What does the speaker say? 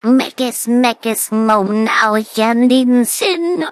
Meckes, meckes, mo now, yan sin.